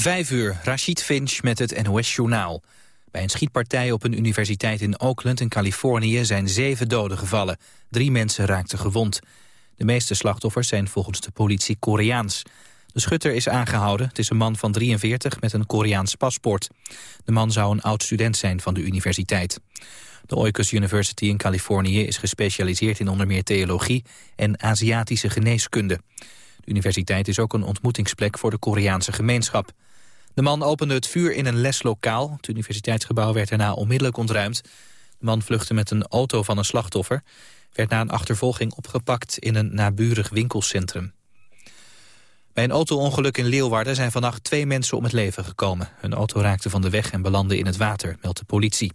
Vijf uur, Rashid Finch met het NOS-journaal. Bij een schietpartij op een universiteit in Oakland in Californië zijn zeven doden gevallen. Drie mensen raakten gewond. De meeste slachtoffers zijn volgens de politie Koreaans. De schutter is aangehouden. Het is een man van 43 met een Koreaans paspoort. De man zou een oud-student zijn van de universiteit. De Oikos University in Californië is gespecialiseerd in onder meer theologie en Aziatische geneeskunde. De universiteit is ook een ontmoetingsplek voor de Koreaanse gemeenschap. De man opende het vuur in een leslokaal. Het universiteitsgebouw werd daarna onmiddellijk ontruimd. De man vluchtte met een auto van een slachtoffer. Werd na een achtervolging opgepakt in een naburig winkelcentrum. Bij een auto-ongeluk in Leeuwarden zijn vannacht twee mensen om het leven gekomen. Hun auto raakte van de weg en belandde in het water, meldt de politie.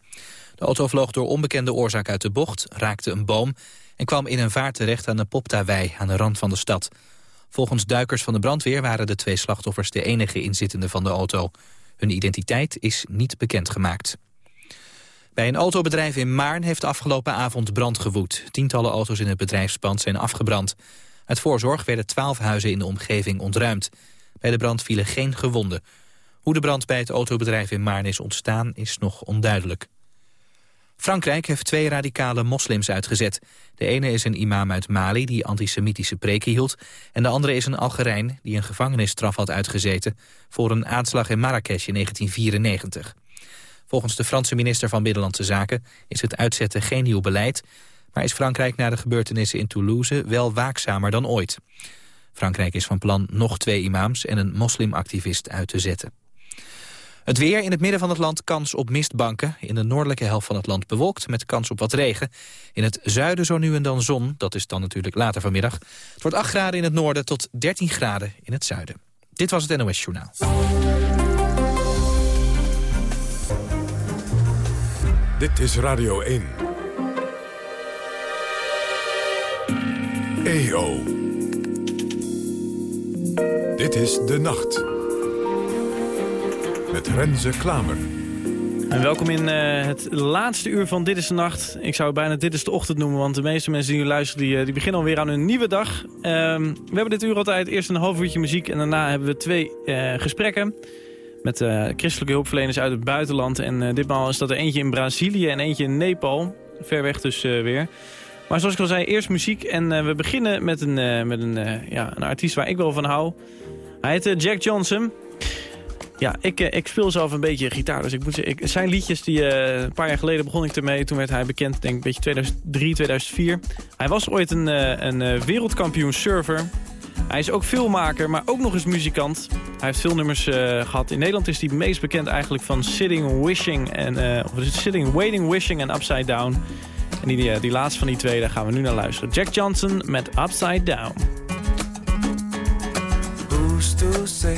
De auto vloog door onbekende oorzaak uit de bocht, raakte een boom... en kwam in een vaart terecht aan de Poptawei aan de rand van de stad. Volgens duikers van de brandweer waren de twee slachtoffers de enige inzittenden van de auto. Hun identiteit is niet bekendgemaakt. Bij een autobedrijf in Maarn heeft afgelopen avond brand gewoed. Tientallen auto's in het bedrijfspand zijn afgebrand. Uit voorzorg werden twaalf huizen in de omgeving ontruimd. Bij de brand vielen geen gewonden. Hoe de brand bij het autobedrijf in Maarn is ontstaan is nog onduidelijk. Frankrijk heeft twee radicale moslims uitgezet. De ene is een imam uit Mali die antisemitische preken hield... en de andere is een Algerijn die een gevangenisstraf had uitgezeten... voor een aanslag in Marrakesh in 1994. Volgens de Franse minister van Binnenlandse Zaken is het uitzetten geen nieuw beleid... maar is Frankrijk na de gebeurtenissen in Toulouse wel waakzamer dan ooit. Frankrijk is van plan nog twee imams en een moslimactivist uit te zetten. Het weer in het midden van het land kans op mistbanken. In de noordelijke helft van het land bewolkt met kans op wat regen. In het zuiden zo nu en dan zon. Dat is dan natuurlijk later vanmiddag. Het wordt 8 graden in het noorden tot 13 graden in het zuiden. Dit was het NOS Journaal. Dit is Radio 1. EO. Dit is De Nacht met Renze Klamer. En welkom in uh, het laatste uur van Dit is de Nacht. Ik zou het bijna Dit is de Ochtend noemen, want de meeste mensen die nu luisteren... die, uh, die beginnen alweer aan hun nieuwe dag. Uh, we hebben dit uur altijd eerst een half uurtje muziek... en daarna hebben we twee eh, gesprekken met christelijke hulpverleners uit het buitenland. En ditmaal is dat er eentje in Brazilië en eentje in Nepal. Ver weg dus weer. Maar zoals ik al zei, eerst muziek. En we beginnen met een, met een, ja, een artiest waar ik wel van hou. Hij heet Jack Johnson... Ja, ik, eh, ik speel zelf een beetje gitaar. Dus ik moet zeggen, zijn liedjes die uh, een paar jaar geleden begon ik ermee. Toen werd hij bekend, denk ik, beetje 2003, 2004. Hij was ooit een, uh, een wereldkampioen surfer. Hij is ook filmmaker, maar ook nog eens muzikant. Hij heeft veel nummers gehad. In Nederland is hij meest bekend eigenlijk van Sitting, Wishing en of Sitting, Waiting, Wishing en Upside Down. En die, die laatste van die twee, daar gaan we nu naar luisteren. Jack Johnson met Upside Down. Who's to say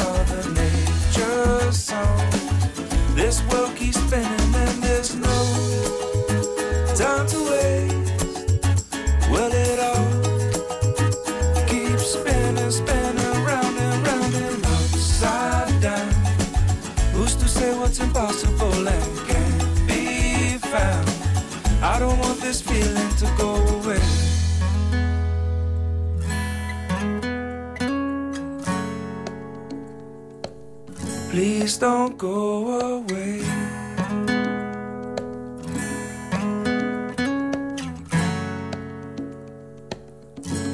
Mother Nature's song. This world keeps spinning and there's no time to waste. Well, it all keeps spinning, spinning round and round and upside down. Who's to say what's impossible and can't be found? I don't want this feeling to go don't go away.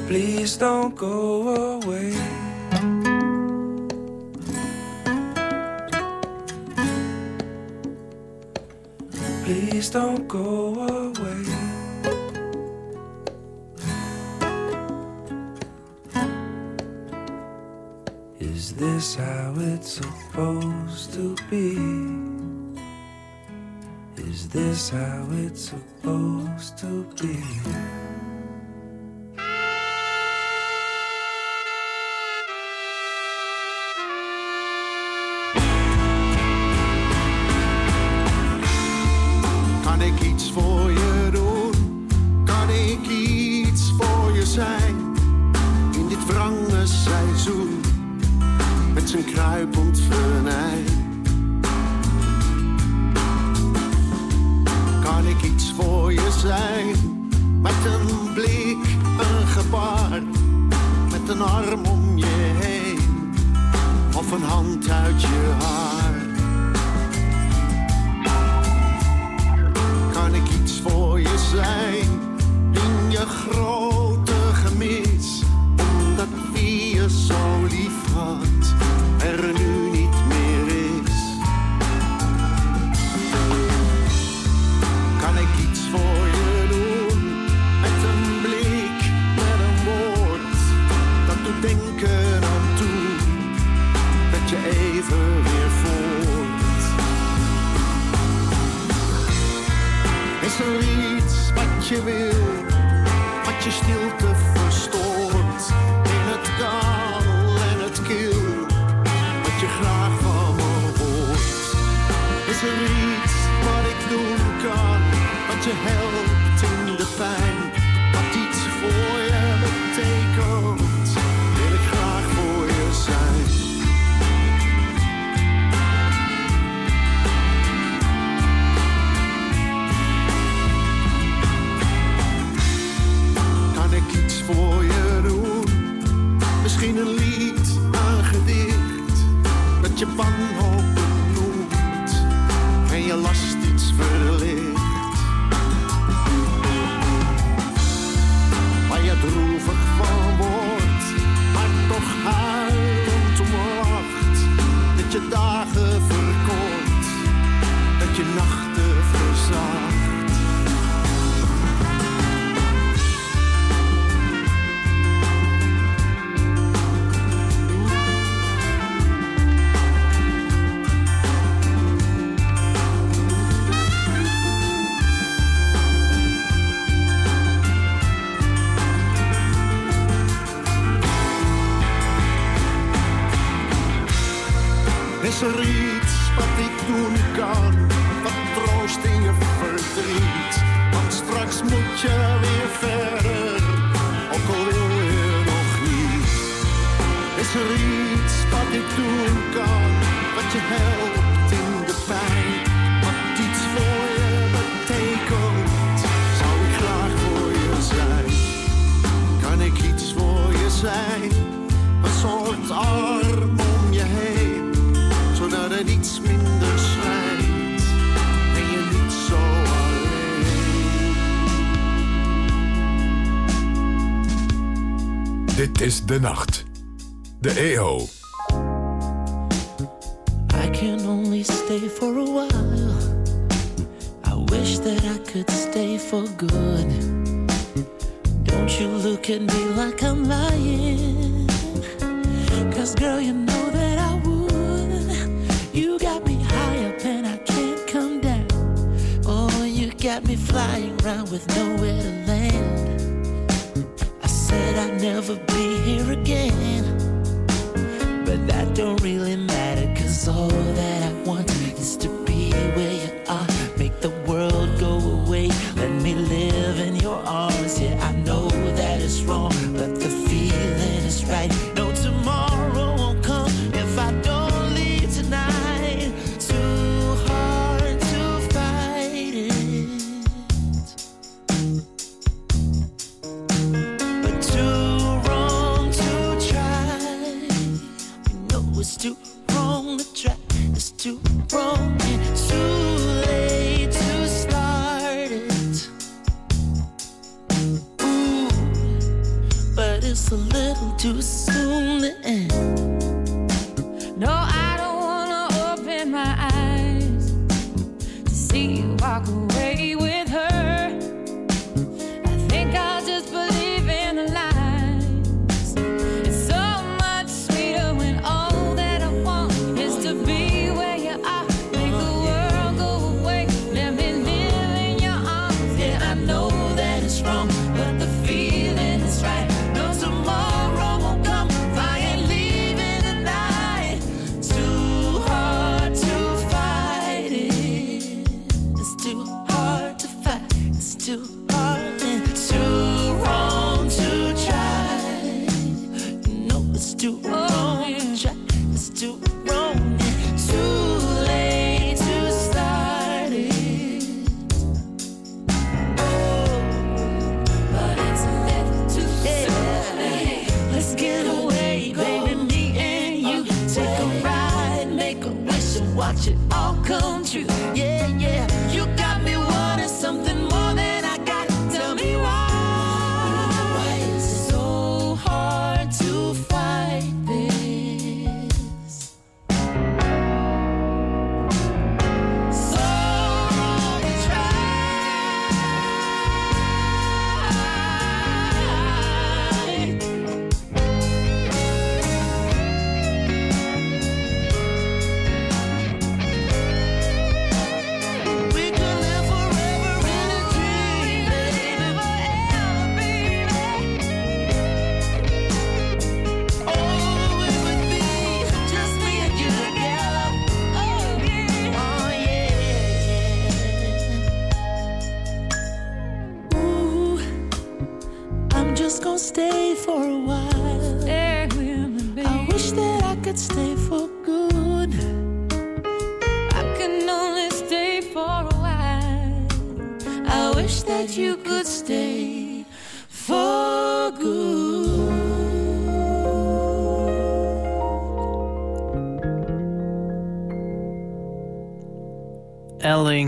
Please don't go away. Please don't go away. It's supposed to be? Is this how it's supposed to be? Dit is De Nacht. De EO. I can only stay for a while. I wish that I could stay for good. Don't you look at me like I'm lying. Cause girl, you know that I would. You got me high up and I can't come down. Oh, you got me flying around with nowhere to land. Said I'd never be here again. But that don't really fight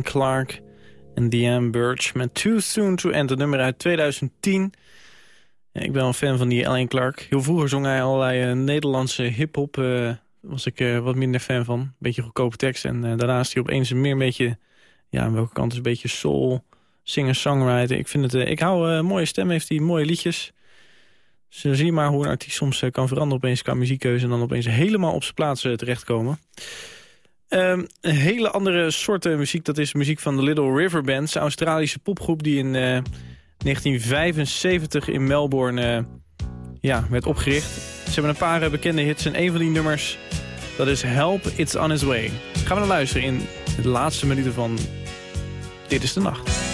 Clark en Diane Birch met Too Soon to End, een nummer uit 2010. Ik ben een fan van die Alan Clark. Heel vroeger zong hij allerlei eh, Nederlandse hip-hop. Eh, was ik eh, wat minder fan van. Beetje goedkope tekst. En daarnaast die hij opeens meer een beetje. Ja, aan welke kant is een beetje soul. Singer-songwriter. Ik vind het. ik hou mooie stem, heeft hij mooie liedjes. Dus zie maar hoe een artiest soms kan veranderen opeens qua muziekkeuze. En dan opeens helemaal op zijn plaats terechtkomen. Ehm, een hele andere soorten eh, muziek, dat is muziek van de Little River Bands. Een Australische popgroep die in eh, 1975 in Melbourne eh, ja, werd opgericht. Ze hebben een paar bekende hits en een van die nummers, dat is Help, It's On Its Way. Gaan we naar luisteren in de laatste minuten van Dit is de Nacht.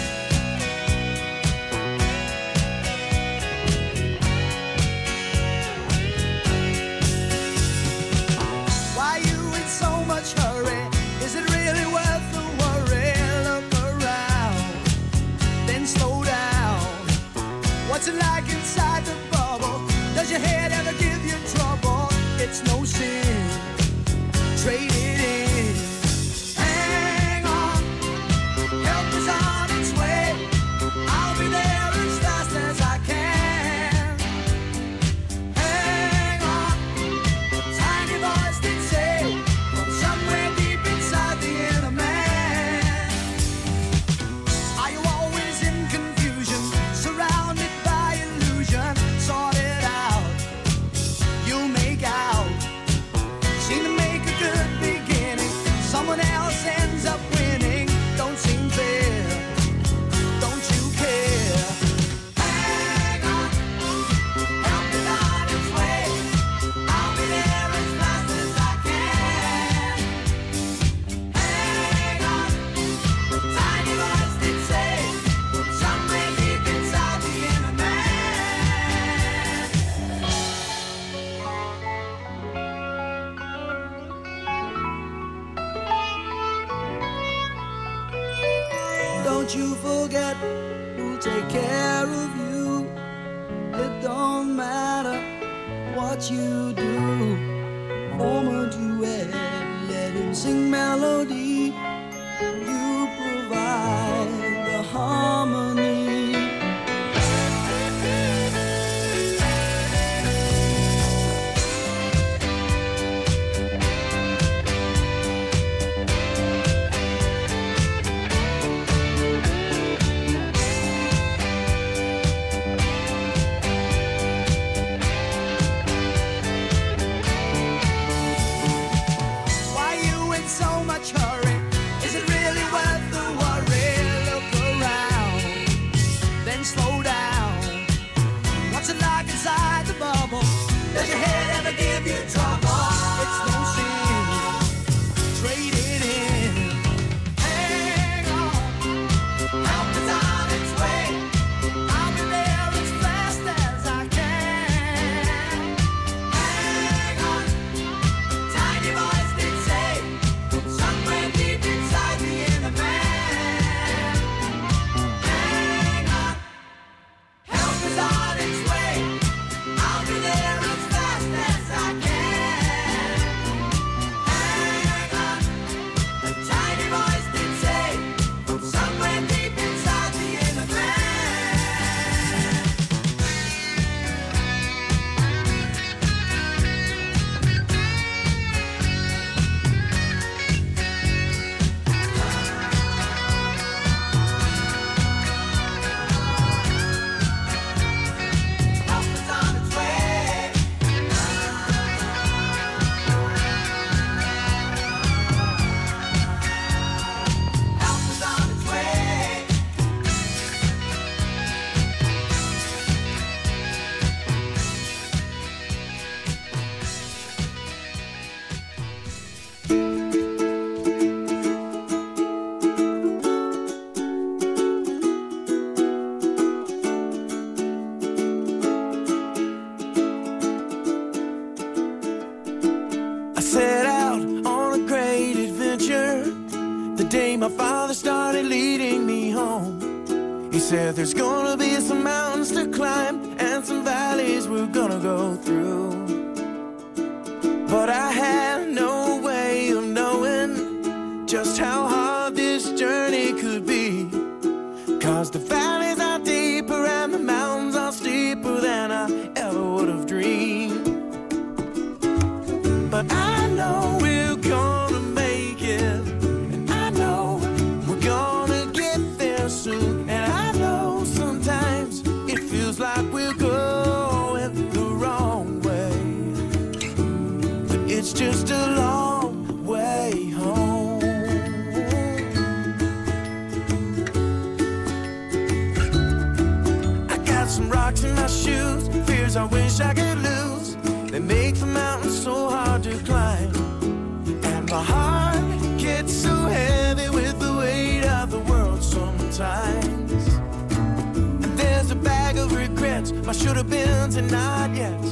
tonight, yeah.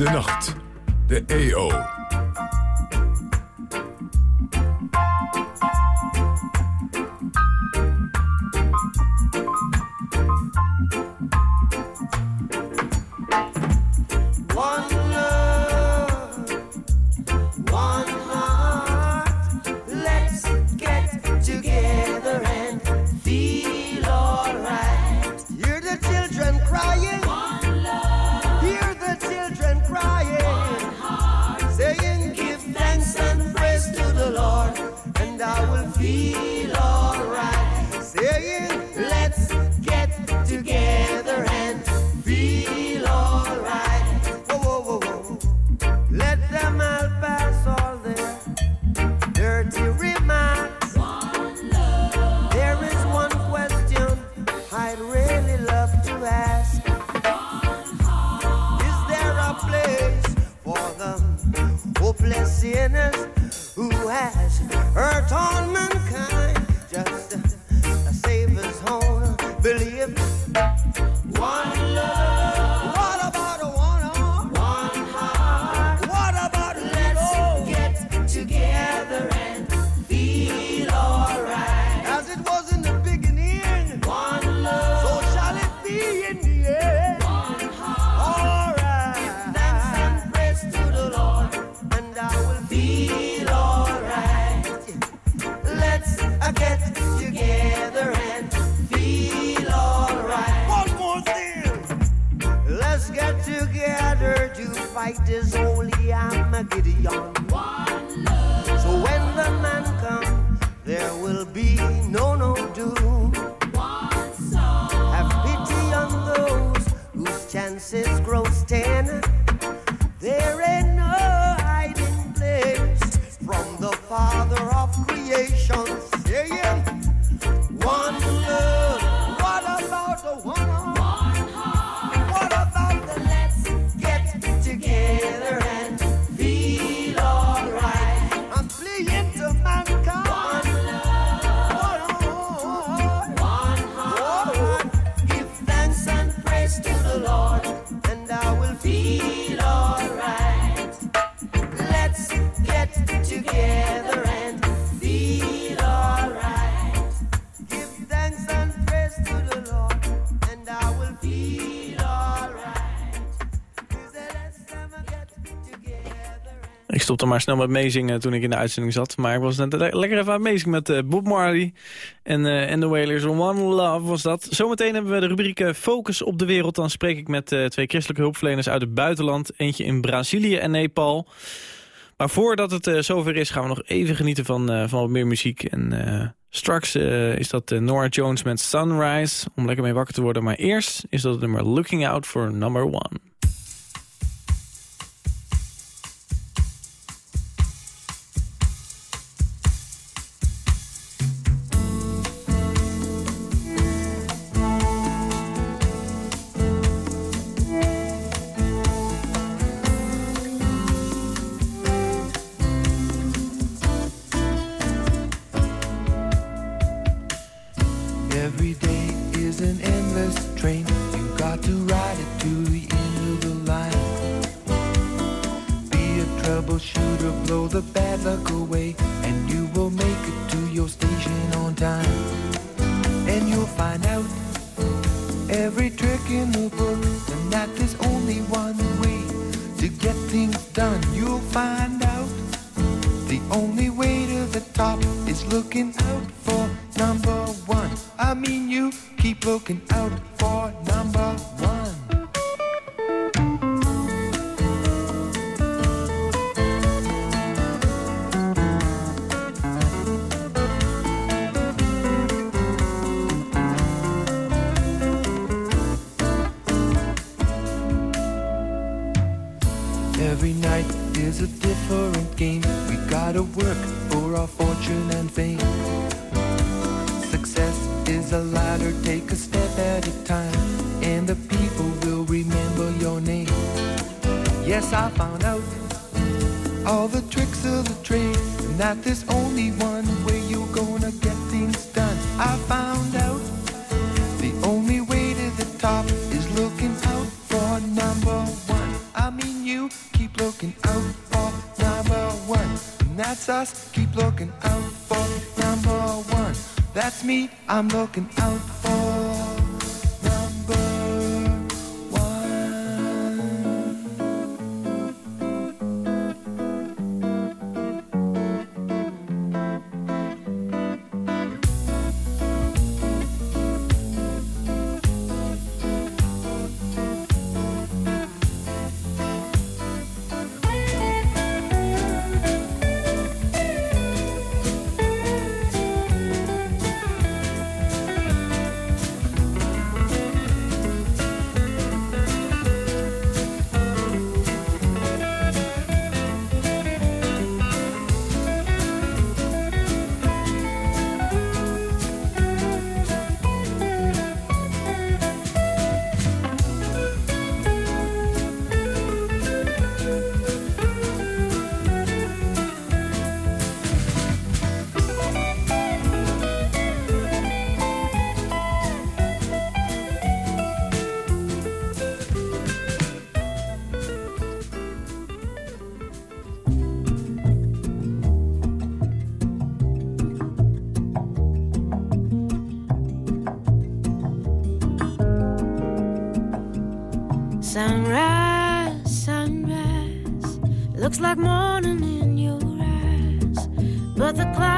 De nacht. De EO. helpless sinners who has her torment. Gideon. Maar snel met meezingen toen ik in de uitzending zat. Maar ik was net le- lekker even aan meezingen met eh, Bob Marley. En, eh en The Wailers. One Love was dat. Zometeen hebben we de rubriek eh, Focus op de Wereld. Dan spreek ik met eh, twee christelijke hulpverleners uit het buitenland. Eentje in Brazilië en Nepal. Maar voordat het eh, zover is, gaan we nog even genieten van, eh, van wat meer muziek. En eh, straks eh, is dat eh, Nora Jones met Sunrise, om lekker mee wakker te worden. Maar eerst is dat het nummer Looking Out for Number One. Yes, I found out all the tricks of the trade, and that there's only one way you're gonna get things done. I found out the only way to the top is looking out for number one. I mean, you keep looking out for number one. And that's us, keep looking out for number one. That's me, I'm looking out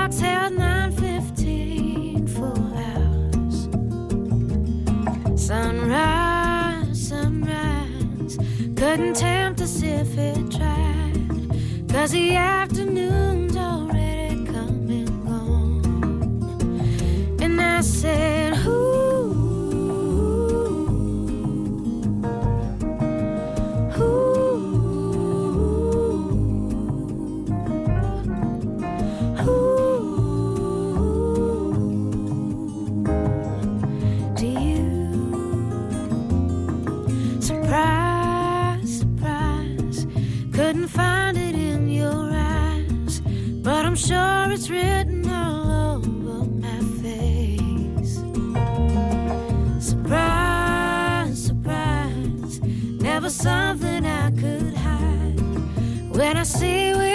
clock's held 9:15 for hours. Sunrise, sunrise, couldn't tempt us if it tried. Cause the afternoon's already come and gone. And I said, When I see we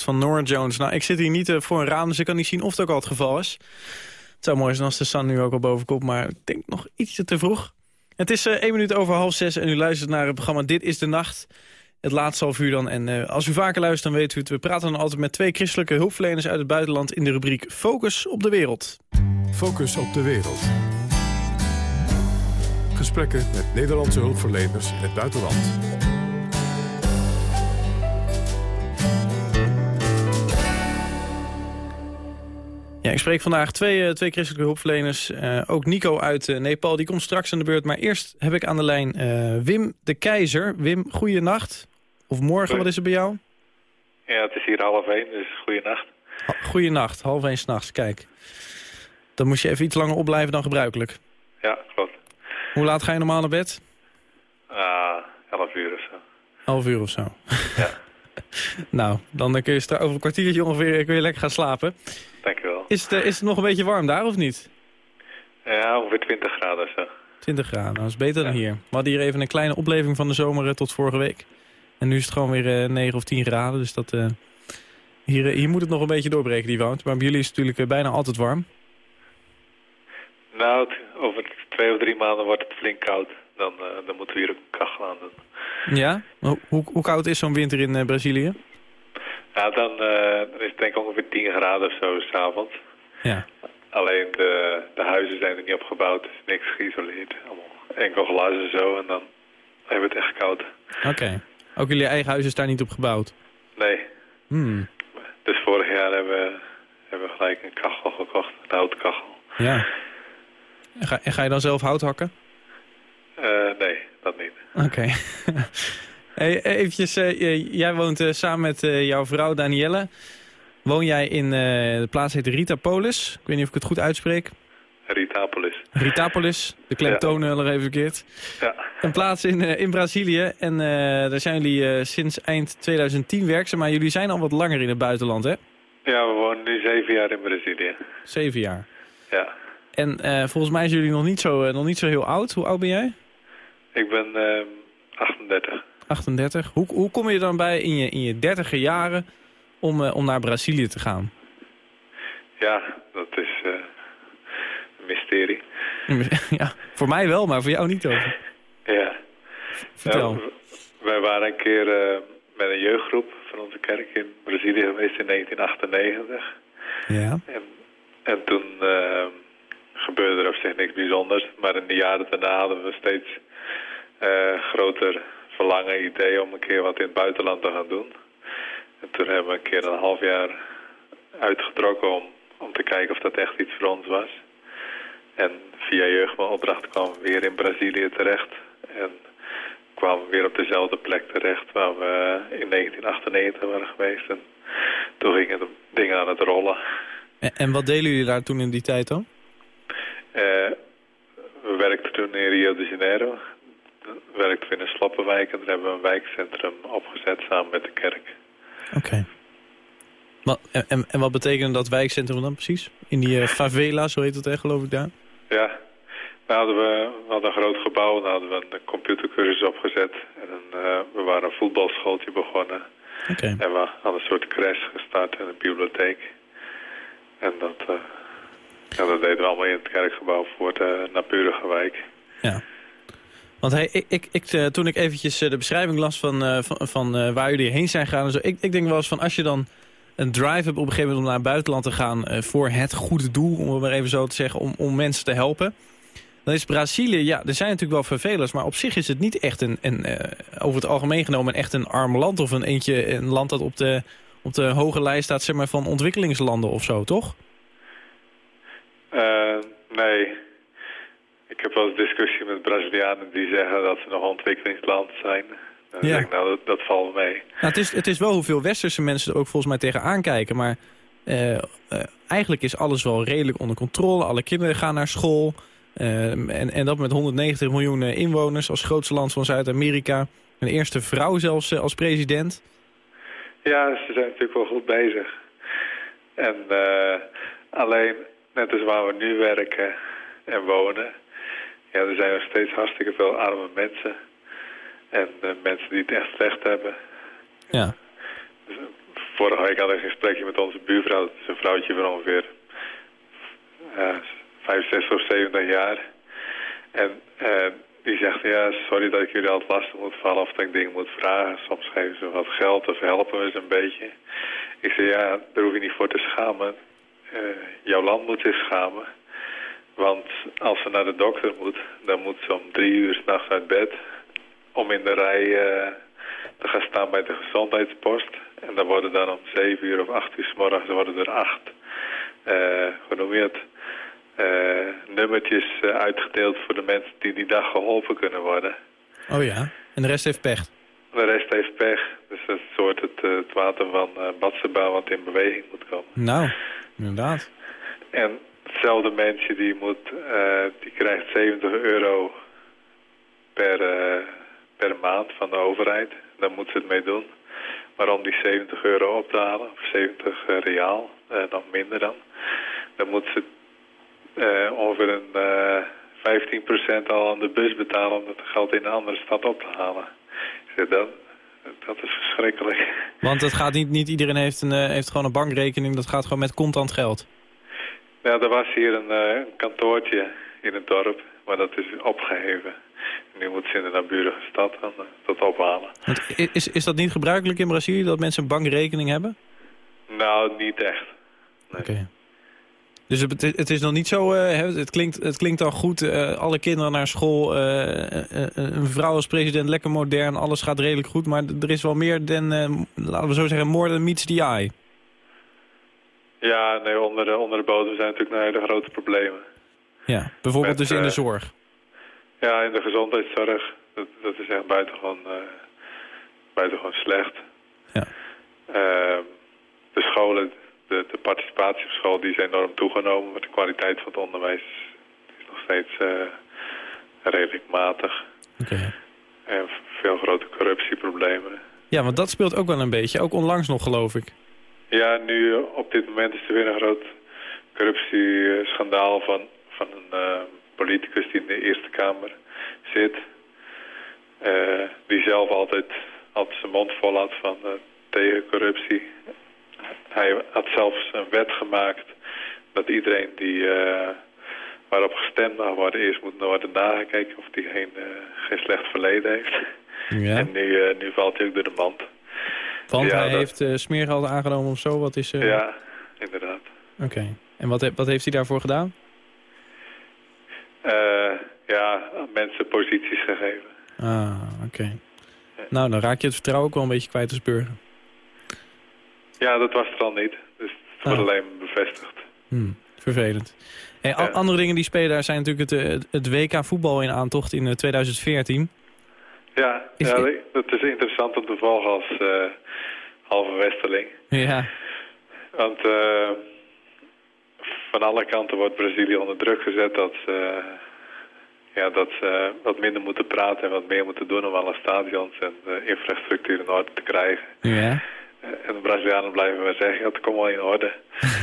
Van Nora Jones. Nou, ik zit hier niet eh, voor een raam, dus ik kan niet zien of het ook al het geval is. Het zou mooi zijn als de sun nu ook al boven komt, maar ik denk nog ietsje te vroeg. Het is eh één minuut over half zes en u luistert naar het programma Dit is de Nacht. Het laatste half uur dan. En eh, als u vaker luistert, dan weet u het. We praten dan altijd met twee christelijke hulpverleners uit het buitenland... in de rubriek Focus op de Wereld. Focus op de wereld. Gesprekken met Nederlandse hulpverleners in het buitenland. Ja, ik spreek vandaag twee, eh, twee christelijke hulpverleners. Eh, ook Nico uit eh, Nepal, die komt straks aan de beurt. Maar eerst heb ik aan de lijn Wim de Keizer. Wim, goeienacht. Of morgen, wat is er bij jou? Ja, het is hier half één, dus goeienacht. Ha- Goeienacht, half één s'nachts, kijk. Dan moest je even iets langer opblijven dan gebruikelijk. Ja, klopt. Hoe laat ga je normaal naar bed? Ah, elf uur of zo. Elf uur of zo. Ja. nou, dan kun je straks over een kwartiertje ongeveer kun je lekker gaan slapen. Dankjewel. Is het, eh, is het nog een beetje warm daar of niet? Ja, ongeveer 20 graden zo. 20 graden, dat is beter dan hier. We hadden hier even een kleine opleving van de zomer eh, tot vorige week. En nu is het gewoon weer eh 9 of 10 graden. Dus dat, hier, hier moet het nog een beetje doorbreken, die warmte. Maar bij jullie is het natuurlijk bijna altijd warm. Nou, over twee of drie maanden wordt het flink koud. Dan, eh, dan moeten we hier een kachel aan doen. Ja? Hoe, hoe, koud is zo'n winter in eh, Brazilië? Ja, dan, eh, dan is het denk ik ongeveer 10 graden of zo s'avonds. Ja. Alleen de, de huizen zijn er niet op gebouwd, dus niks geïsoleerd. Allemaal enkel glas en zo en dan hebben we het echt koud. Oké. Ook jullie eigen huis is daar niet op gebouwd? Nee, Hmm. dus vorig jaar hebben we, hebben we gelijk een kachel gekocht, een houten kachel. Ja. En ga, en ga je dan zelf hout hakken? Eh, nee, dat niet. Oké. hey, eventjes, eh, jij woont eh, samen met jouw vrouw Danielle. Woon jij in, de plaats heet Rita Polis. Ik weet niet of ik het goed uitspreek. Ritapolis. Ritapolis, de klemtoon ja. nog even verkeerd. Ja. Een plaats in, in Brazilië. En uh, daar zijn jullie uh, sinds eind 2010 werkzaam. Maar jullie zijn al wat langer in het buitenland, hè? Ja, we wonen nu zeven jaar in Brazilië. Zeven jaar? Ja. En volgens mij zijn jullie nog niet, zo, nog niet zo heel oud. Hoe oud ben jij? Ik ben 38. 38. Hoe, hoe kom je dan bij in je, in je dertiger jaren om, om naar Brazilië te gaan? Ja, dat is uh, een mysterie. ja, voor mij wel, maar voor jou niet ook. Ja. Vertel. Nou, wij waren een keer uh, met een jeugdgroep van onze kerk in Brazilië geweest in 1998. Ja. En, en toen uh, gebeurde er op zich niks bijzonders. Maar in de jaren daarna hadden we steeds groter verlangen, idee om een keer wat in het buitenland te gaan doen. En toen hebben we een keer een half jaar uitgetrokken om om te kijken of dat echt iets voor ons was. En via jeugdopdracht kwamen we weer in Brazilië terecht. En kwamen we weer op dezelfde plek terecht waar we in 1998 waren geweest. En toen gingen de dingen aan het rollen. En, en wat deden jullie daar toen in die tijd dan? Uh, we werkten toen in Rio de Janeiro. We werkten we in een slappenwijk en daar hebben we een wijkcentrum opgezet samen met de kerk. Oké. Okay. En, en wat betekende dat wijkcentrum dan precies? In die uh, favela, zo heet het hè, geloof ik daar? Ja, daar hadden we, we hadden een groot gebouw en daar hadden we een computercursus opgezet. En een, uh, we waren een voetbalschooltje begonnen. Okay. En we hadden een soort crash gestart en een bibliotheek. En dat, uh, ja, dat deden we allemaal in het kerkgebouw voor de naburige wijk. Ja. Want hey, ik, ik, ik, toen ik eventjes de beschrijving las van, van, van waar jullie heen zijn gegaan... En zo, ik, ik denk wel eens van als je dan een drive hebt op een gegeven moment om naar het buitenland te gaan... Voor het goede doel, om het maar even zo te zeggen, om, om mensen te helpen... dan is Brazilië, ja, er zijn natuurlijk wel vervelers... maar op zich is het niet echt een, een over het algemeen genomen... echt een arm land of een, eentje, een land dat op de, op de hoge lijst staat zeg maar, van ontwikkelingslanden of zo, toch? Nee. Ik heb wel eens discussie met Brazilianen die zeggen dat ze nog ontwikkelingsland zijn... Dan ja. denk ik, nou, dat, dat valt mee. Nou, het, is, het is wel hoeveel westerse mensen er ook volgens mij tegenaan kijken. Maar uh, uh, eigenlijk is alles wel redelijk onder controle. Alle kinderen gaan naar school. Uh, en, en dat met 190 miljoen inwoners als grootste land van Zuid-Amerika. Een eerste vrouw zelfs als president. Ja, ze zijn natuurlijk wel goed bezig. En alleen, net als waar we nu werken en wonen... Ja, er zijn nog steeds hartstikke veel arme mensen... En uh, mensen die het echt slecht hebben. Ja. Dus, vorige week had ik een gesprekje met onze buurvrouw. Dat is een vrouwtje van ongeveer uh, 65 of 70 jaar. En uh, die zegt, ja, sorry dat ik jullie altijd lastig moet vallen of dat ik dingen moet vragen. Soms geven ze wat geld of helpen we ze een beetje. Ik zeg, ja, daar hoef je niet voor te schamen. Uh, jouw land moet zich schamen. Want als ze naar de dokter moet, dan moet ze om drie uur s'nachts uit bed om in de rij uh, te gaan staan bij de gezondheidspost. En dan worden dan om zeven uur of acht uur s morgens worden er acht, uh, hoe noem je het, uh, nummertjes uitgedeeld voor de mensen die die dag geholpen kunnen worden. Oh ja, en de rest heeft pech? De rest heeft pech. Dus dat is soort het, het water van uh, wat in beweging moet komen. Nou, inderdaad. En hetzelfde mensje die, moet, die krijgt 70 euro per per maand van de overheid. Daar moet ze het mee doen. Maar om die 70 euro op te halen, of 70 uh, reaal, uh, dan minder dan, dan moet ze uh, ongeveer een 15% al aan de bus betalen om het geld in een andere stad op te halen. Dus dat, dat is verschrikkelijk. Want het gaat niet, niet iedereen heeft, een, heeft gewoon een bankrekening, dat gaat gewoon met contant geld. Ja, er was hier een, een kantoortje in het dorp, maar dat is opgeheven. Nu moet ze in de naburige stad dan, dat ophalen. Is, is dat niet gebruikelijk in Brazilië, dat mensen een bankrekening hebben? Nou, niet echt. Nee. Oké. Okay. Dus het, het, is nog niet zo, uh, het, klinkt, het klinkt al goed, uh, alle kinderen naar school, een vrouw als president, lekker modern, alles gaat redelijk goed. Maar er is wel meer dan, laten we zo zeggen, more than meets the eye. Ja, nee, onder de, onder de bodem zijn natuurlijk nou hele grote problemen. Ja, bijvoorbeeld Met, dus in de zorg. Ja, in de gezondheidszorg. Dat, dat is echt buitengewoon, uh, buitengewoon slecht. Ja. Uh, de scholen, de, de participatie op school, die is enorm toegenomen. Maar de kwaliteit van het onderwijs steeds eh, redelijk matig. Oké. En veel grote corruptieproblemen. Ja, want dat speelt ook wel een beetje. Ook onlangs nog, geloof ik. Ja, nu eh, op dit moment is er weer een groot corruptieschandaal van, van een eh, politicus die in de Eerste Kamer zit. Eh, die zelf altijd, altijd zijn mond vol had van tegen corruptie. Hij had zelfs een wet gemaakt dat iedereen die waarop gestemd mag worden eerst moet worden nagekeken of die geen, geen slecht verleden heeft. Ja. En nu, nu valt hij ook door de mand. Want Ja, hij dat- heeft eh smeergeld aangenomen of zo. Wat is... eh, Ja, inderdaad. Oké. En wat, wat heeft hij daarvoor gedaan? Eh, ja, mensen posities gegeven. Ah, oké. Nou, dan raak je het vertrouwen ook wel een beetje kwijt als burger. Ja, dat was er al niet. Dus het wordt Ah. alleen bevestigd. Hmm, vervelend. Hey, Ja. Andere dingen die spelen daar zijn natuurlijk het, het WK voetbal in aantocht in eh, 2014. Ja, Is ja dit- dat is interessant om te volgen als eh, halve westerling. Ja, Want eh, van alle kanten wordt Brazilië onder druk gezet dat ze, ja, dat ze wat minder moeten praten en wat meer moeten doen om alle stadions en de infrastructuur in orde te krijgen. ja. Eh, En de Brazilianen blijven maar zeggen, het komt wel in orde.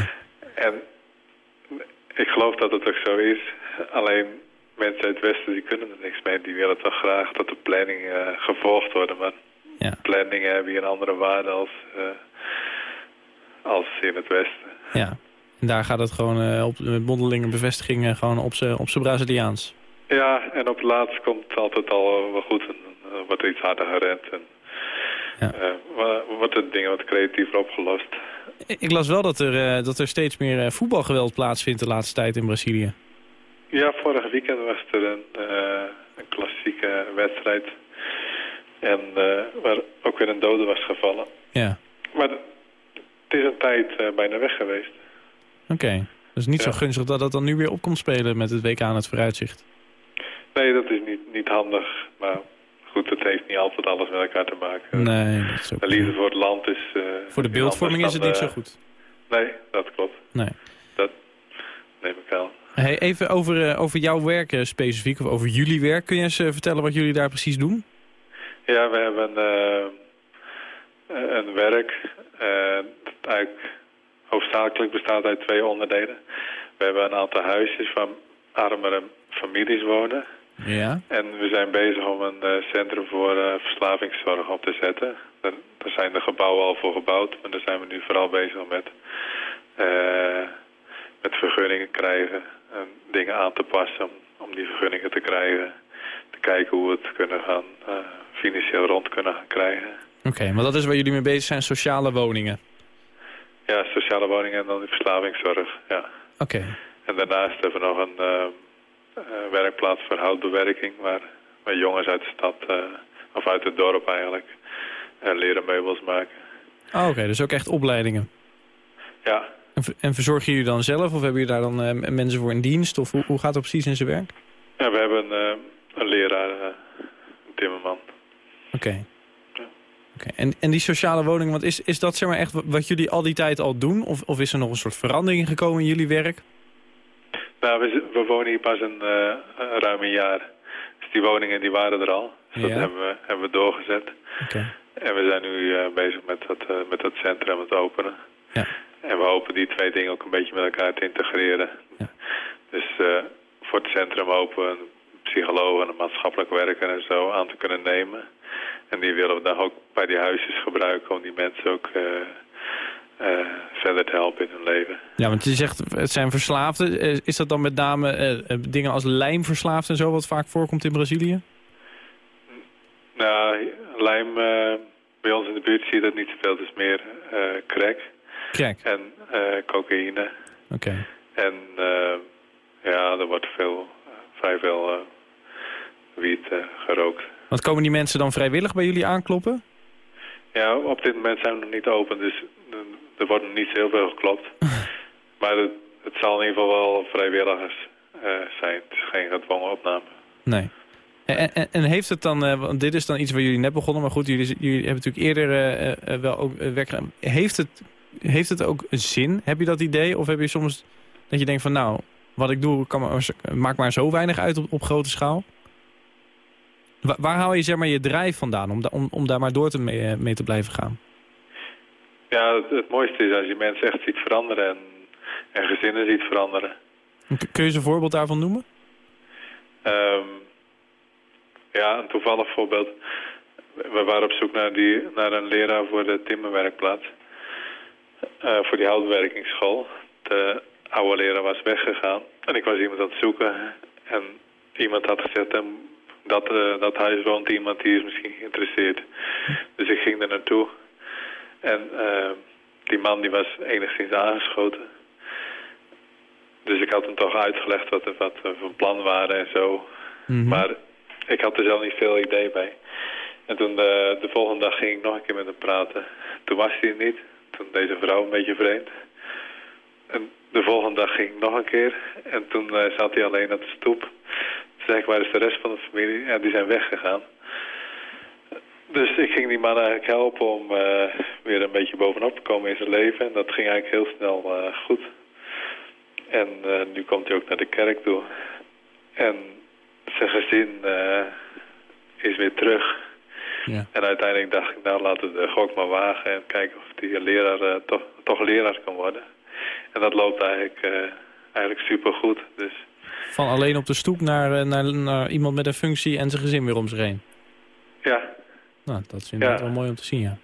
en ik geloof dat het ook zo is. Alleen mensen uit het Westen die kunnen er niks mee. Die willen toch graag dat de planning eh, gevolgd wordt. Maar Ja. planningen hebben hier een andere waarde als, eh, als in het Westen. ja. En daar gaat het gewoon eh, op met mondelinge bevestigingen gewoon op zijn op Braziliaans. Ja, en op het laatst komt het altijd al wel goed. En wordt er iets harder gerend. En Ja. wa- wordt het dingen wat creatiever opgelost. Ik las wel dat er, dat er steeds meer eh, voetbalgeweld plaatsvindt de laatste tijd in Brazilië. Ja, vorig weekend was er een, eh, een klassieke wedstrijd. En eh, waar ook weer een dode was gevallen. Ja, Maar het is een tijd eh, bijna weg geweest. oké. Dus niet zo gunstig dat het dan nu weer op komt spelen met het WK aan het vooruitzicht. Nee, dat is niet, niet handig. Maar goed, het heeft niet altijd alles met elkaar te maken. Nee, dat is ook... De liefde voor het land is... Voor de beeldvorming is het niet zo goed. Nee, dat klopt. Nee. Dat neem ik aan. Hey, even over, eh, over jouw werk eh, specifiek, of over jullie werk. Kun je eens eh, vertellen wat jullie daar precies doen? Ja, we hebben een werk dat eigenlijk hoofdzakelijk bestaat uit twee onderdelen. We hebben een aantal huisjes waar armere families wonen. Ja. En we zijn bezig om een centrum voor verslavingszorg op te zetten. Daar, daar zijn de gebouwen al voor gebouwd, maar daar zijn we nu vooral bezig met, met vergunningen krijgen. En dingen aan te passen om, die vergunningen te krijgen. Te kijken hoe we het kunnen gaan, eh, financieel rond kunnen gaan krijgen. Oké, maar dat is waar jullie mee bezig zijn, sociale woningen. Ja, sociale woningen en dan die verslavingszorg, ja. Oké. En daarnaast hebben we nog een eh, eh, werkplaats voor houtbewerking... waar, waar jongens uit de stad, of uit het dorp eigenlijk, leren meubels maken. Ah, Oké, dus ook echt opleidingen. Ja, En, en verzorgen jullie dan zelf of hebben jullie daar dan eh, mensen voor in dienst? Of hoe, hoe gaat dat precies in zijn werk? ja we hebben eh, een leraar, eh, een timmerman. Oké. Ja. Oké. En, en die sociale woning, want is, is dat zeg maar echt wat- jullie al die tijd al doen? Of, of is er nog een soort verandering gekomen in jullie werk? Nou, we, we wonen hier pas een, eh, ruim een jaar. Dus die woningen die waren er al. Dus dat hebben we, hebben we doorgezet. Oké. En we zijn nu eh, bezig met dat, eh, met dat centrum het openen. Ja. En we hopen die twee dingen ook een beetje met elkaar te integreren. Ja. Dus eh, voor het centrum hopen we een psycholoog en een maatschappelijk werker en zo aan te kunnen nemen. En die willen we dan ook bij die huisjes gebruiken om die mensen ook eh, eh, verder te helpen in hun leven. Ja, want je zegt het zijn verslaafden. Is dat dan met name dingen als lijmverslaafd en zo wat vaak voorkomt in Brazilië? Nou, lijm, bij ons in de buurt zie je dat niet zoveel. Het is meer crack Kijk, en eh, cocaïne. oké. En eh, ja, er wordt veel, vrij veel eh, wiet gerookt. Want komen die mensen dan vrijwillig bij jullie aankloppen? Ja, op dit moment zijn we nog niet open, dus er wordt nog niet heel veel geklopt. maar het, het zal in ieder geval wel vrijwilligers zijn. Het is geen gedwongen opname. Nee. En, en, en heeft het dan, want dit is dan iets waar jullie net begonnen, maar goed, jullie, jullie hebben natuurlijk eerder eh, wel ook werk gedaan. Heeft het, heeft het ook een zin? Heb je dat idee? Of heb je soms dat je denkt van nou, wat ik doe kan maar, maakt maar zo weinig uit op, op grote schaal. Wa- waar haal je zeg maar, je drijf vandaan om, da- om, om daar maar door te mee, mee te blijven gaan? Ja, het, het mooiste is als je mensen echt ziet veranderen en, en gezinnen ziet veranderen. Kun je eens een voorbeeld daarvan noemen? Ehm, ja, een toevallig voorbeeld. We waren op zoek naar, die, naar een leraar voor de timmerwerkplaats. Eh, voor die houtbewerkingsschool. De oude leraar was weggegaan. En ik was iemand aan het zoeken. En iemand had gezegd, dat, eh, dat huis woont iemand die is misschien geïnteresseerd. Dus ik ging er naartoe. En eh, die man die was enigszins aangeschoten. Dus ik had hem toch uitgelegd wat, er- wat we van plan waren en zo. Maar ik had er zelf niet veel idee bij. En toen de, de volgende dag ging ik nog een keer met hem praten. Toen was hij er niet. Deze vrouw een beetje vreemd. En de volgende dag ging ik nog een keer. En toen eh, zat hij alleen op de stoep. Toen zei ik, waar is de rest van de familie? Ja, die zijn weggegaan. Dus ik ging die man eigenlijk helpen om eh, weer een beetje bovenop te komen in zijn leven. En dat ging eigenlijk heel snel eh, goed. En nu komt hij ook naar de kerk toe. En zijn gezin is weer terug. Ja. En uiteindelijk dacht ik, nou laten we de gok maar wagen en kijken of die leraar eh, toch, toch leraar kan worden. En dat loopt eigenlijk, eh eigenlijk super goed. Dus Van alleen op de stoep naar, eh, naar, naar iemand met een functie en zijn gezin weer om zich heen. ja, Nou, dat is inderdaad Ja. wel mooi om te zien, ja.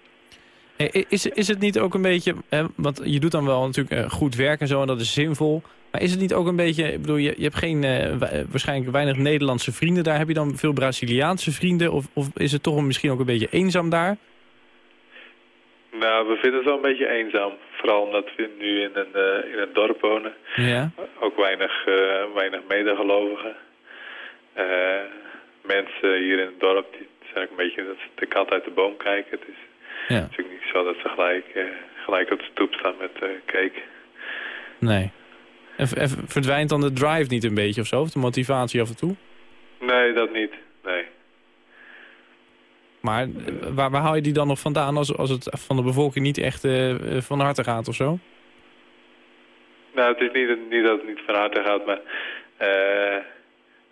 Eh, Is, is het niet ook een beetje, hè, want je doet dan wel natuurlijk eh, goed werk en zo en dat is zinvol. Maar is het niet ook een beetje, ik bedoel, je, je hebt geen, eh, wa- waarschijnlijk weinig Nederlandse vrienden. Daar heb je dan veel Braziliaanse vrienden? Of, of is het toch misschien ook een beetje eenzaam daar? nou we vinden het wel een beetje eenzaam. Vooral omdat we nu in een, in een dorp wonen. Ja. Ook weinig, weinig medegelovigen. Eh, mensen hier in het dorp die zijn ook een beetje dat ze de kat uit de boom kijken. Het is Ja. natuurlijk niet zo dat ze gelijk, eh, gelijk op de stoep staan met eh cake. Nee. En, verdwijnt dan de drive niet een beetje of zo? Of de motivatie af en toe? Nee, dat niet. Nee. Maar eh, waar, waar haal je die dan nog vandaan als, als het van de bevolking niet echt van harte gaat of zo? Nou, het is niet, niet dat het niet van harte gaat, maar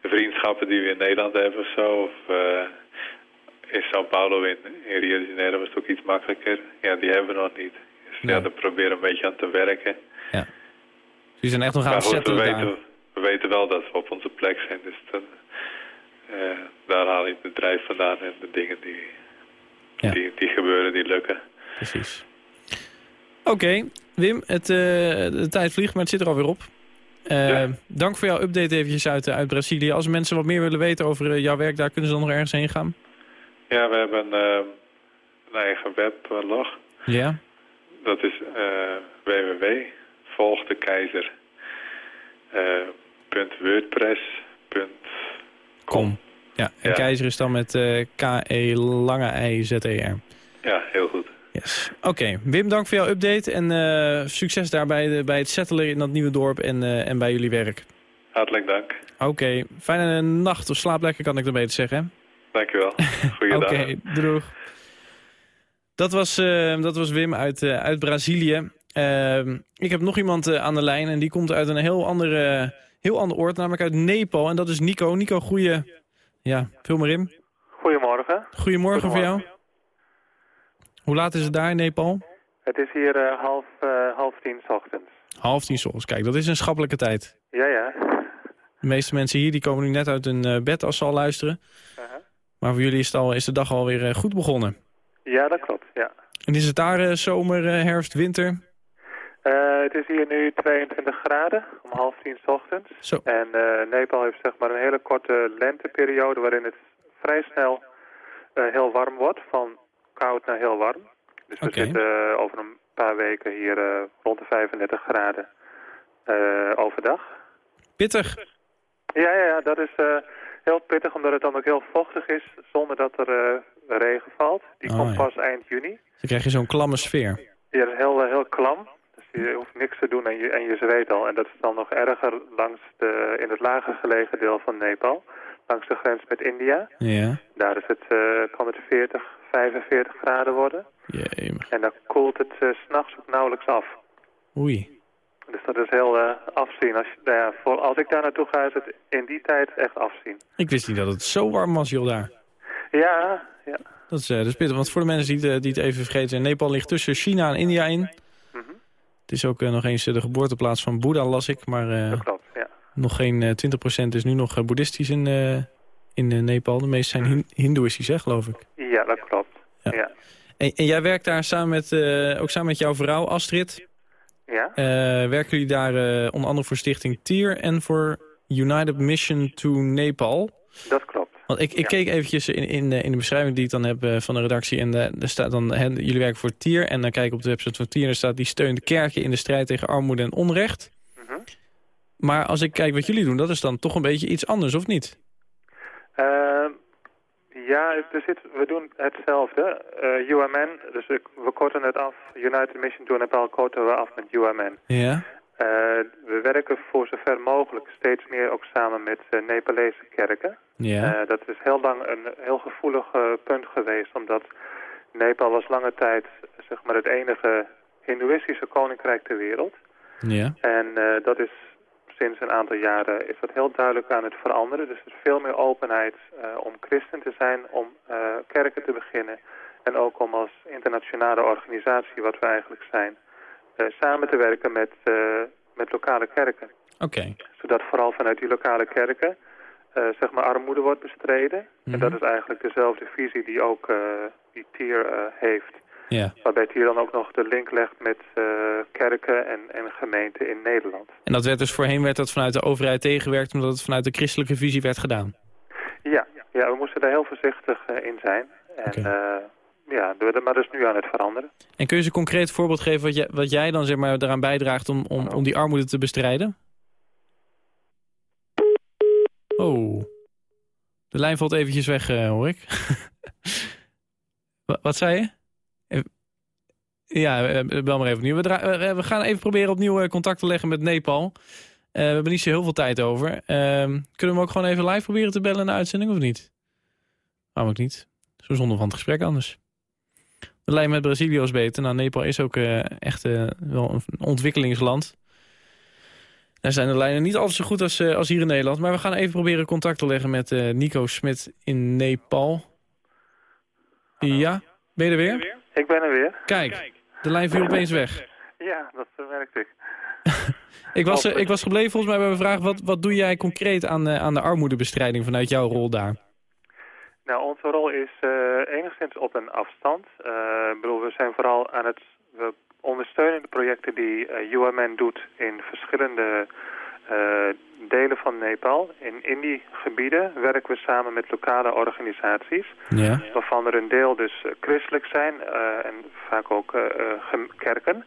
de vriendschappen die we in Nederland hebben of zo. Of, in São Paulo, in, in Rio de Janeiro was het ook iets makkelijker. Ja, die hebben we nog niet. Dus ja, daar proberen we een beetje aan te werken. Die zijn echt nog aan het we zetten daar. weten, we weten wel dat we op onze plek zijn. Dus dan, eh, daar haal je het bedrijf vandaan en de dingen die, Ja. die, die gebeuren, die lukken. Precies. Oké, Wim, het, eh, de tijd vliegt, maar het zit er alweer op. Eh, Ja. Dank voor jouw update eventjes uit, uit Brazilië. Als mensen wat meer willen weten over jouw werk, daar kunnen ze dan nog ergens heen gaan? Ja, we hebben eh, een eigen weblog. Ja? Dat is eh www.volgdekeizer. eh. Ja, en Ja. Keizer is dan met eh, K-E lange I-Z-E-R. Ja, heel goed. Yes. Oké, Wim, dank voor jouw update en succes daar bij, de, bij het settelen in dat nieuwe dorp en, en bij jullie werk. Hartelijk dank. Oké, fijne nacht of slaap lekker kan ik dan beter zeggen. Dankjewel. Goeiedag. Oké, doeg. Dat was, eh, dat was Wim uit, eh, uit Brazilië. Ehm, ik heb nog iemand eh, aan de lijn en die komt uit een heel, andere, heel ander oord, namelijk uit Nepal. En dat is Nico. Nico, goeie... Ja, vul maar in. Goedemorgen. Goedemorgen voor jou. Hoe laat is het daar in Nepal? Het is hier eh, half, eh, half tien 's ochtends. Half tien 's ochtends. Kijk, dat is een schappelijke tijd. Ja, ja. De meeste mensen hier die komen nu net uit hun eh, bed als ze al luisteren. Maar voor jullie is, het al, is de dag alweer eh, goed begonnen. Ja, dat klopt, ja. En is het daar eh, zomer, eh, herfst, winter? Het is hier nu 22 graden om half tien 's ochtends. Zo. En Nepal heeft zeg maar een hele korte lenteperiode waarin het vrij snel heel warm wordt. Van koud naar heel warm. Dus we zitten over een paar weken hier rond de 35 graden overdag. Pittig. Ja, ja, ja, dat is heel pittig omdat het dan ook heel vochtig is zonder dat er eh, regen valt. Die Oh, komt ja. pas eind juni. Dan krijg je zo'n klamme sfeer. Ja, dat is heel, eh, heel klam. Dus je hoeft niks te doen en je, en je zweet al. En dat is dan nog erger langs de, in het lager gelegen deel van Nepal. Langs de grens met India. Ja. Daar is het, eh, kan het 40, 45 graden worden. Jee, En dan koelt het s s'nachts ook nauwelijks af. Oei. Dus dat is heel eh, afzien. Als, nou ja, voor, als ik daar naartoe ga, is het in die tijd echt afzien. Ik wist niet dat het zo warm was, joh, daar. Ja, ja. Dat is, eh, dat is pittig, want voor de mensen die het, eh, die het even vergeten. Nepal ligt tussen China en India in. Mhm. Het is ook nog eens de geboorteplaats van Boeddha, las ik. Maar eh, klopt, ja. nog geen eh 20% is nu nog boeddhistisch in, in Nepal. De meeste zijn hin hindoeïstisch, hè, geloof ik. Ja, dat klopt. Ja. En, en jij werkt daar samen met, ook samen met jouw vrouw, Astrid. Ja. Eh, werken jullie daar eh, onder andere voor stichting TIER... en voor United Mission to Nepal... Dat klopt. Want ik, ik keek eventjes in, in, de- in de beschrijving die ik dan heb eh, van de redactie. En eh, er staat dan, jullie werken voor TIER. En dan kijk ik op de website van TIER en er staat... die steunt kerken in de strijd tegen armoede en onrecht. Mhm. Maar als ik kijk wat jullie doen, dat is dan toch een beetje iets anders, of niet? Ja, er zit, we doen hetzelfde. Eh, UMN, dus we korten het af. United Mission to Nepal korten we af met UMN. Ja. Eh, we werken voor zover mogelijk steeds meer ook samen met eh, Nepalese kerken. Ja. Dat is heel lang een heel gevoelig punt geweest, omdat Nepal was lange tijd zeg maar, het enige hindoeïstische koninkrijk ter wereld. Ja. En dat is sinds een aantal jaren is dat heel duidelijk aan het veranderen. Dus er is veel meer openheid eh, om christen te zijn, om eh, kerken te beginnen. En ook om als internationale organisatie, wat we eigenlijk zijn, eh, samen te werken met, met lokale kerken. Oké. Zodat vooral vanuit die lokale kerken zeg maar armoede wordt bestreden. En dat is eigenlijk dezelfde visie die ook die TIER heeft. Ja. Waarbij TIER dan ook nog de link legt met eh, kerken en, en gemeenten in Nederland. En dat werd dus voorheen werd dat vanuit de overheid tegengewerkt... omdat het vanuit de christelijke visie werd gedaan. Ja, ja we moesten daar heel voorzichtig eh, in zijn. En eh, ja, maar dat is nu aan het veranderen. En kun je eens een concreet voorbeeld geven wat jij, wat jij dan zeg maar, eraan bijdraagt... om, om, om die armoede te bestrijden? Oh. De lijn valt eventjes weg, hoor ik. Wa- wat zei je? Eh, Ja, eh, bel maar even opnieuw. We, eh, we gaan even proberen opnieuw contact te leggen met Nepal. We hebben niet zo heel veel tijd over. Ehm, kunnen we hem ook gewoon even live proberen te bellen in de uitzending of niet? Waarom ook niet? Zo zonde van het gesprek anders. De lijn met Brazilië is beter. Nou, Nepal is ook echt wel een ontwikkelingsland. Daar zijn de lijnen niet altijd zo goed als, als hier in Nederland. Maar we gaan even proberen contact te leggen met Nico Smit in Nepal. Ja, ben je er weer? Ik ben er weer. Kijk, de lijn viel opeens weg. Ja, dat merkte ik. Ik was, eh, ik was gebleven volgens mij bij mijn vraag... wat, wat doe jij concreet aan, eh, aan de armoedebestrijding vanuit jouw rol daar? Nou, onze rol is eh, enigszins op een afstand. Eh, ik bedoel, we zijn vooral aan het... We ondersteunen de projecten die UMN doet in verschillende delen van Nepal. In, in die gebieden werken we samen met lokale organisaties. Ja. Waarvan er een deel dus eh, christelijk zijn eh, en vaak ook eh, eh, gem- kerken.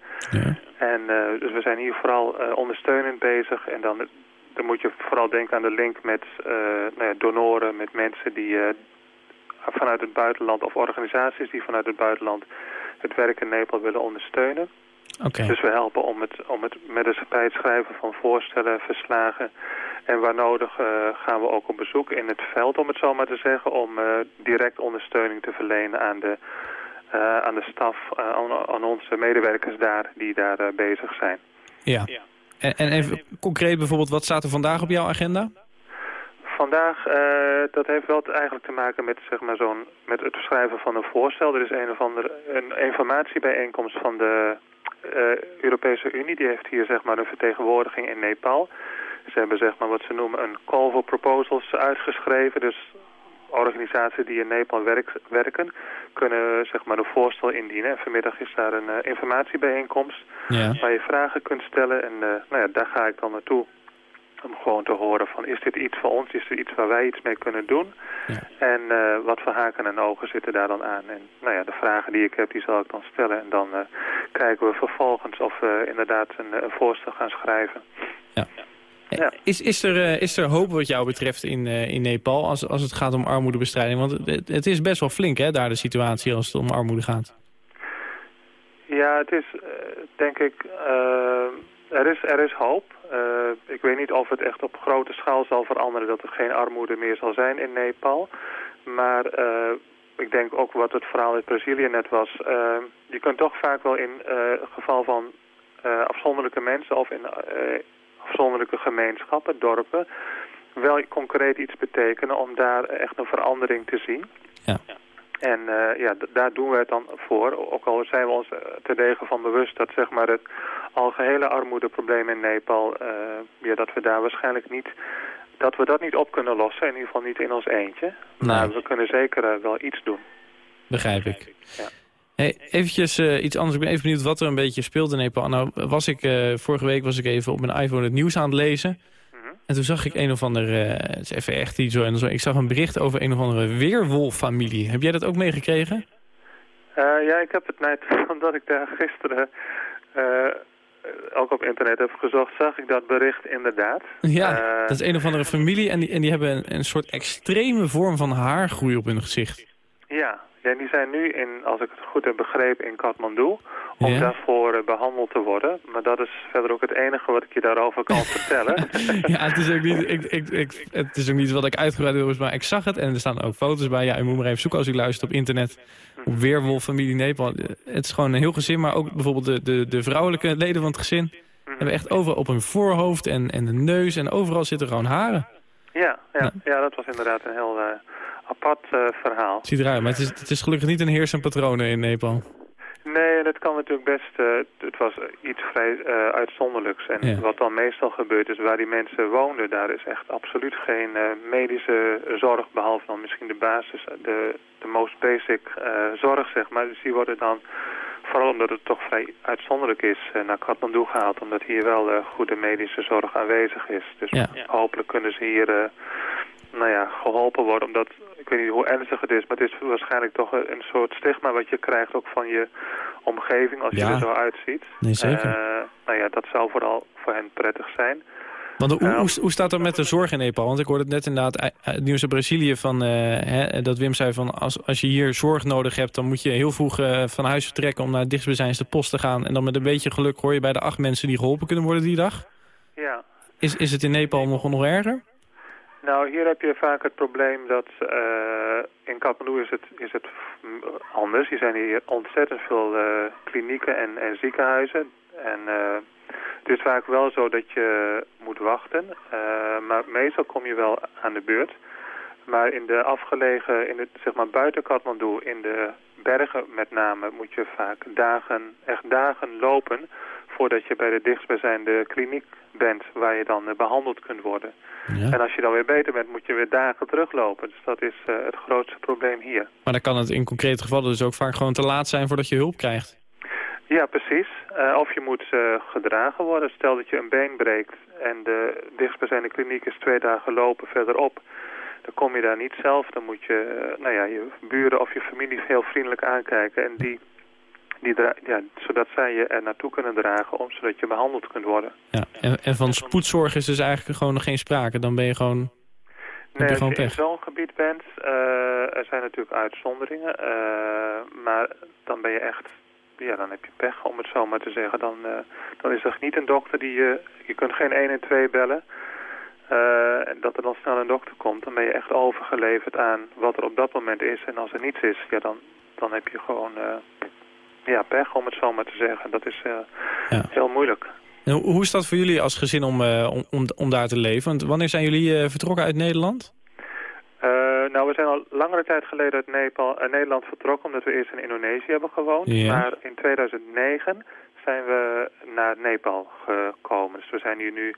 En eh, dus we zijn hier vooral eh, ondersteunend bezig. En dan, dan moet je vooral denken aan de link met eh, nou ja, donoren, met mensen die eh, vanuit het buitenland of organisaties die vanuit het buitenland het werk in Nepal willen ondersteunen. Oké. Dus we helpen om het, om het met het, bij het schrijven van voorstellen, verslagen. En waar nodig eh, gaan we ook op bezoek in het veld, om het zo maar te zeggen, om eh, direct ondersteuning te verlenen aan de, eh, aan de staf, aan, aan onze medewerkers daar die daar bezig zijn. Ja. En, en even concreet bijvoorbeeld, wat staat er vandaag op jouw agenda? Vandaag, eh, dat heeft wel te- eigenlijk te maken met, zeg maar, zo'n, met het schrijven van een voorstel. Er is een of andere een informatiebijeenkomst van de eh, Europese Unie. Die heeft hier zeg maar, een vertegenwoordiging in Nepal. Ze hebben zeg maar, wat ze noemen een call for proposals uitgeschreven. Dus organisaties die in Nepal werk- werken kunnen zeg maar, een voorstel indienen. En vanmiddag is daar een eh, informatiebijeenkomst Ja. waar je vragen kunt stellen. En eh, nou ja, daar ga ik dan naartoe om gewoon te horen van is dit iets voor ons, is er iets waar wij iets mee kunnen doen? En eh, wat voor haken en ogen zitten daar dan aan? En nou ja, de vragen die ik heb, die zal ik dan stellen. En dan kijken we vervolgens of we inderdaad een, een voorstel gaan schrijven. Is, is, er, eh, is er hoop wat jou betreft in, eh, in Nepal als, als het gaat om armoedebestrijding? Want het, het is best wel flink hè, daar de situatie als het om armoede gaat. Ja, het is eh, denk ik, eh, er, is, er is hoop. Eh, ik weet niet of het echt op grote schaal zal veranderen dat er geen armoede meer zal zijn in Nepal. Maar eh, ik denk ook wat het verhaal uit Brazilië net was. eh, je kunt toch vaak wel in eh, geval van eh, afzonderlijke mensen of in eh, afzonderlijke gemeenschappen, dorpen, wel concreet iets betekenen om daar echt een verandering te zien. Ja. En ja, daar doen we het dan voor. Ook al zijn we ons er terdege van bewust dat zeg maar, het algehele armoedeprobleem in Nepal, ja, dat we daar waarschijnlijk niet, dat we dat niet op kunnen lossen. In ieder geval niet in ons eentje. Maar we kunnen zeker eh, wel iets doen. Begrijp ik. Ja. Hey, eventjes eh, iets anders. Ik ben even benieuwd wat er een beetje speelt in Nepal. Nou, was ik, eh, vorige week was ik even op mijn iPhone het nieuws aan het lezen. Mhm. En toen zag ik een of andere, het is even echt iets zo, en zo. Ik zag een bericht over een of andere weerwolffamilie. Heb jij dat ook meegekregen? Ja, ik heb het net, omdat ik daar gisteren ook op internet heb gezocht, zag ik dat bericht inderdaad. Ja, Eh, dat is een of andere familie en die, en die hebben een, een soort extreme vorm van haargroei op hun gezicht. Ja, ja, die zijn nu, in, als ik het goed heb begrepen, in Kathmandu. Om Ja. daarvoor eh, behandeld te worden. Maar dat is verder ook het enige wat ik je daarover kan vertellen. Ja, het is ook niet, ik, ik, ik, het is ook niet wat ik uitgebreid wil, maar ik zag het en er staan ook foto's bij. Ja, u moet maar even zoeken als u luistert op internet. Op Weerwolf Familie Nepal. Het is gewoon een heel gezin, maar ook bijvoorbeeld de, de, de vrouwelijke leden van het gezin. Hebben echt overal op hun voorhoofd en, en de neus en overal zitten gewoon haren. ja, ja, ja, dat was inderdaad een heel eh, apart eh, verhaal. Ziet eruit, maar het is, het is gelukkig niet een heersend patroon in Nepal. Nee, dat kan natuurlijk best. eh, het was iets vrij eh, uitzonderlijks. En Ja. wat dan meestal gebeurt is waar die mensen woonden, daar is echt absoluut geen eh, medische zorg, behalve dan misschien de basis, de, de most basic eh, zorg, zeg maar. Dus die worden dan, vooral omdat het toch vrij uitzonderlijk is, naar Kathmandu gehaald, omdat hier wel eh, goede medische zorg aanwezig is. Dus Ja. hopelijk kunnen ze hier, eh, nou ja, geholpen worden, omdat ik weet niet hoe ernstig het is, maar het is waarschijnlijk toch een, soort stigma wat je krijgt ook van je omgeving als je er zo uitziet. Nee, zeker. Eh, nou ja, dat zou vooral voor hen prettig zijn. Want hoe, Ja. hoe, hoe staat het met de zorg in Nepal? Want ik hoorde het net inderdaad uit het nieuws uit Brazilië van, eh, hè, dat Wim zei van als, als je hier zorg nodig hebt, dan moet je heel vroeg eh, van huis vertrekken om naar het dichtstbijzijnde post te gaan. En dan met een beetje geluk hoor je bij de acht mensen die geholpen kunnen worden die dag. Ja. Is, is het in Nepal nog, nog erger? Nou, hier heb je vaak het probleem dat eh, in Kathmandu is het, is het anders. Er zijn hier ontzettend veel eh, klinieken en, en ziekenhuizen. En eh, het is vaak wel zo dat je moet wachten. maar meestal kom je wel aan de beurt. Maar in de afgelegen, in het, zeg maar buiten Kathmandu, in de bergen met name, moet je vaak dagen, echt dagen lopen voordat je bij de dichtstbijzijnde kliniek bent waar je dan eh, behandeld kunt worden. En als je dan weer beter bent, moet je weer dagen teruglopen. Dus dat is eh, het grootste probleem hier. Maar dan kan het in concrete gevallen dus ook vaak gewoon te laat zijn voordat je hulp krijgt. Ja, precies. Eh, of je moet gedragen worden. Stel dat je een been breekt en de dichtstbijzijnde kliniek is twee dagen lopen verderop. Dan kom je daar niet zelf. Dan moet je nou ja, je buren of je familie heel vriendelijk aankijken. En die, die ja, zodat zij je er naartoe kunnen dragen, om, zodat je behandeld kunt worden. Ja. En, en van spoedzorg is dus eigenlijk gewoon nog geen sprake. Dan ben je gewoon, Nee, je als je in zo'n gebied bent, eh, er zijn natuurlijk uitzonderingen. eh, maar dan ben je echt, ja, dan heb je pech om het zo maar te zeggen. Dan, eh, dan is er niet een dokter die je, je kunt geen 112 bellen. eh, en dat er dan snel een dokter komt, dan ben je echt overgeleverd aan wat er op dat moment is. En als er niets is, ja, dan, dan heb je gewoon ja, pech om het zo maar te zeggen. Dat is eh, Ja. heel moeilijk. En hoe, is dat voor jullie als gezin om, eh, om, om, om daar te leven? Want wanneer zijn jullie eh, vertrokken uit Nederland? Nou, we zijn al langere tijd geleden uit Nepal, Nederland vertrokken... omdat we eerst in Indonesië hebben gewoond. Ja. Maar in 2009 zijn we naar Nepal gekomen. Dus we zijn hier nu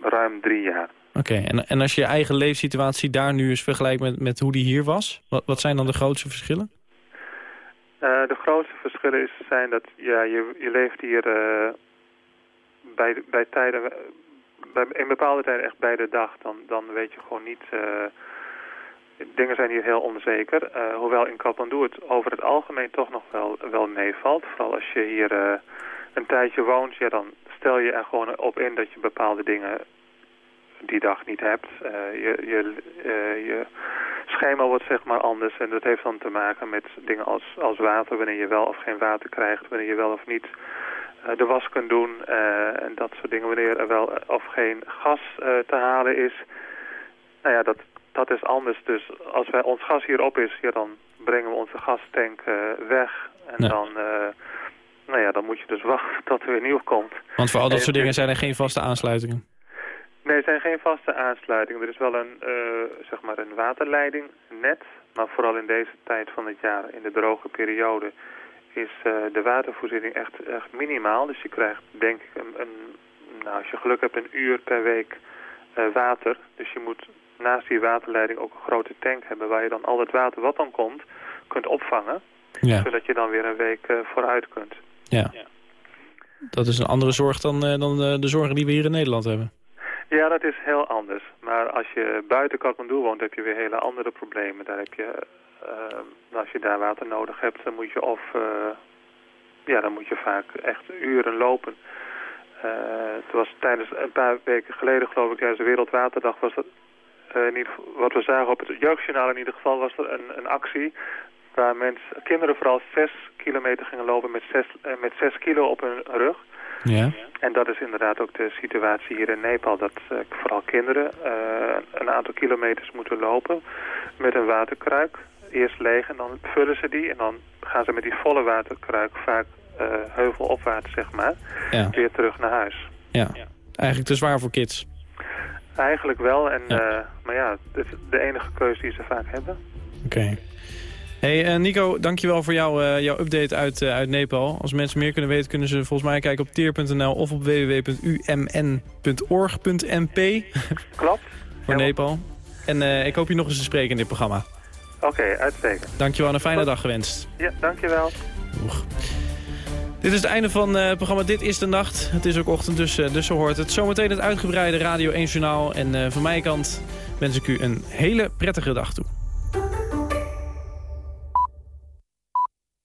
ruim drie jaar. Oké, en, en als je je eigen leefsituatie daar nu eens vergelijkt met, met hoe die hier was... Wat, wat zijn dan de grootste verschillen? Eh, de grootste verschillen is, zijn dat ja, je, je leeft hier eh, bij, bij tijden... eh, Bij, in bepaalde tijden echt bij de dag. Dan, dan weet je gewoon niet... dingen zijn hier heel onzeker. Hoewel in Kathmandu het over het algemeen toch nog wel, wel meevalt. Vooral als je hier een tijdje woont, ja, dan stel je er gewoon op in dat je bepaalde dingen die dag niet hebt. Eh, je, je, eh, je schema wordt zeg maar anders en dat heeft dan te maken met dingen als, als water, wanneer je wel of geen water krijgt, wanneer je wel of niet eh, de was kunt doen en dat soort dingen, wanneer er wel of geen gas te halen is. Nou ja, dat, dat is anders. Dus als wij, ons gas hier op is, ja, dan brengen we onze gastank weg en Ja. dan... nou ja, dan moet moet je dus wachten tot er weer nieuw komt. Want voor al dat En soort dingen zijn er geen vaste aansluitingen. Nee, er zijn geen vaste aansluitingen. Er is wel een, eh, zeg maar een waterleiding net, maar vooral in deze tijd van het jaar, in de droge periode, is eh, de watervoorziening echt, echt minimaal. Dus je krijgt denk ik een, een nou, als je geluk hebt een uur per week eh, water. Dus je moet naast die waterleiding ook een grote tank hebben waar je dan al het water wat dan komt kunt opvangen. Ja. Zodat je dan weer een week eh, vooruit kunt. Ja. Dat is een andere zorg dan, eh, dan eh, de zorgen die we hier in Nederland hebben. Ja, dat is heel anders. Maar als je buiten Kathmandu woont, heb je weer hele andere problemen. Daar heb je, eh, als je daar water nodig hebt, dan moet je of, eh, ja, dan moet je vaak echt uren lopen. Eh, het was tijdens een paar weken geleden, geloof ik, tijdens de Wereldwaterdag, was dat, eh, in ieder wat we zagen op het jeugdjournaal in ieder geval, was er een, een actie waar mensen, kinderen vooral zes kilometer gingen lopen met zes, met zes kilo op hun rug. Ja. En dat is inderdaad ook de situatie hier in Nepal. Dat eh, vooral kinderen eh, een aantal kilometers moeten lopen met een waterkruik. Eerst leeg en dan vullen ze die. En dan gaan ze met die volle waterkruik vaak eh, heuvelopwaarts, zeg maar, Ja. weer terug naar huis. ja. Eigenlijk te zwaar voor kids. Eigenlijk wel. En, maar ja, het is de enige keuze die ze vaak hebben. Oké. Hey eh, Nico, dankjewel voor jou, eh, jouw update uit, eh, uit Nepal. Als mensen meer kunnen weten, kunnen ze volgens mij kijken op teer.nl of op www.umn.org.np. Klopt. Voor Nepal. En ik hoop je nog eens te spreken in dit programma. Oké, uitstekend. Dankjewel en een fijne dag gewenst. Ja, dankjewel. Dit is het einde van het programma Dit is de Nacht. Het is ook ochtend, dus, dus zo hoort het. Zometeen het uitgebreide Radio 1 Journaal. En van mijn kant wens ik u een hele prettige dag toe.